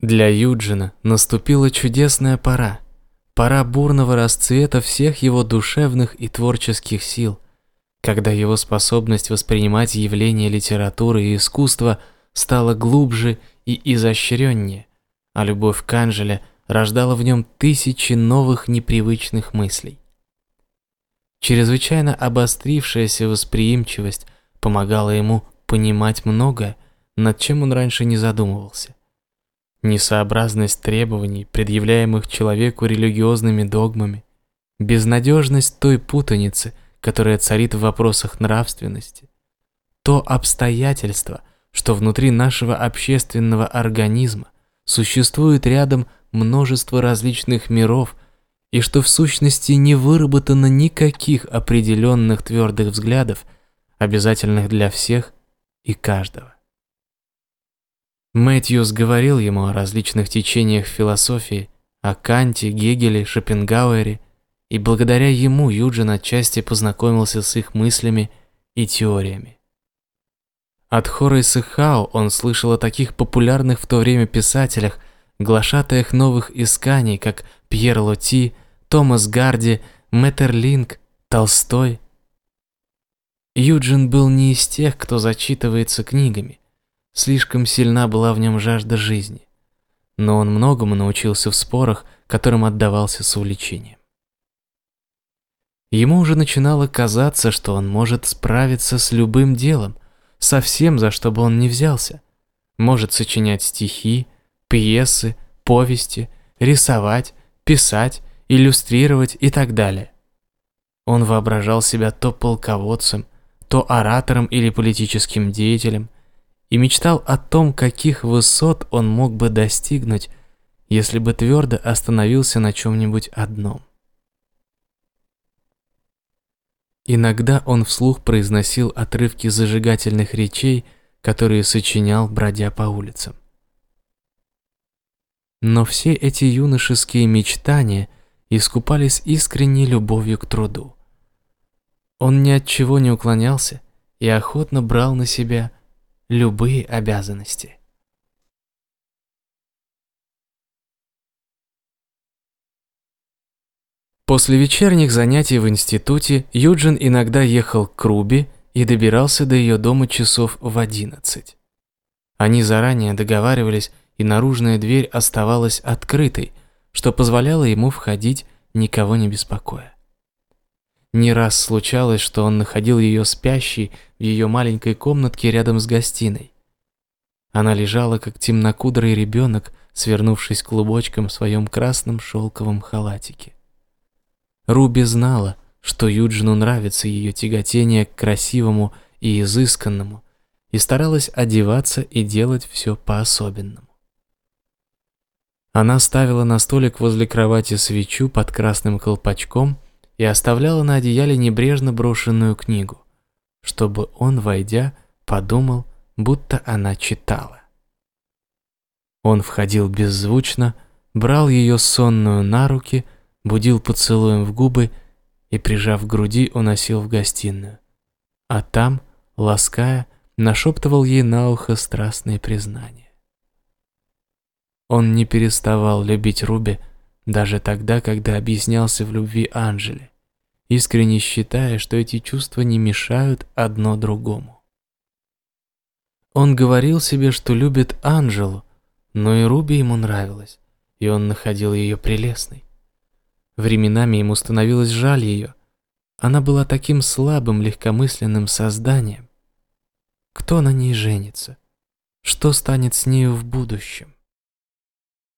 Для Юджина наступила чудесная пора. Пора бурного расцвета всех его душевных и творческих сил, когда его способность воспринимать явления литературы и искусства стала глубже и изощреннее, а любовь к Анжеле рождала в нем тысячи новых непривычных мыслей. Чрезвычайно обострившаяся восприимчивость помогала ему понимать многое, над чем он раньше не задумывался. Несообразность требований, предъявляемых человеку религиозными догмами, безнадежность той путаницы, которая царит в вопросах нравственности, то обстоятельство, что внутри нашего общественного организма существует рядом множество различных миров, и что в сущности не выработано никаких определенных твердых взглядов, обязательных для всех и каждого. Мэтьюс говорил ему о различных течениях философии, о Канте, Гегеле, Шопенгауэре, и благодаря ему Юджин отчасти познакомился с их мыслями и теориями. От Хорейса Хау он слышал о таких популярных в то время писателях, глашатаях новых исканий, как Пьер Лоти, Томас Гарди, Меттерлинг, Толстой. Юджин был не из тех, кто зачитывается книгами – Слишком сильна была в нем жажда жизни. Но он многому научился в спорах, которым отдавался с увлечением. Ему уже начинало казаться, что он может справиться с любым делом, со всем, за что бы он ни взялся. Может сочинять стихи, пьесы, повести, рисовать, писать, иллюстрировать и так далее. Он воображал себя то полководцем, то оратором или политическим деятелем, и мечтал о том, каких высот он мог бы достигнуть, если бы твердо остановился на чем-нибудь одном. Иногда он вслух произносил отрывки зажигательных речей, которые сочинял, бродя по улицам. Но все эти юношеские мечтания искупались искренней любовью к труду. Он ни от чего не уклонялся и охотно брал на себя любые обязанности. После вечерних занятий в институте Юджин иногда ехал к Руби и добирался до ее дома часов в одиннадцать. Они заранее договаривались, и наружная дверь оставалась открытой, что позволяло ему входить, никого не беспокоя. Не раз случалось, что он находил ее спящей в ее маленькой комнатке рядом с гостиной. Она лежала, как темнокудрый ребенок, свернувшись клубочком в своем красном шелковом халатике. Руби знала, что Юджину нравится ее тяготение к красивому и изысканному, и старалась одеваться и делать все по-особенному. Она ставила на столик возле кровати свечу под красным колпачком и оставляла на одеяле небрежно брошенную книгу, чтобы он, войдя, подумал, будто она читала. Он входил беззвучно, брал ее сонную на руки, будил поцелуем в губы и, прижав к груди, уносил в гостиную. А там, лаская, нашептывал ей на ухо страстные признания. Он не переставал любить Руби, даже тогда, когда объяснялся в любви Анжеле, искренне считая, что эти чувства не мешают одно другому. Он говорил себе, что любит Анжелу, но и Руби ему нравилась, и он находил ее прелестной. Временами ему становилось жаль ее. Она была таким слабым, легкомысленным созданием. Кто на ней женится? Что станет с нею в будущем?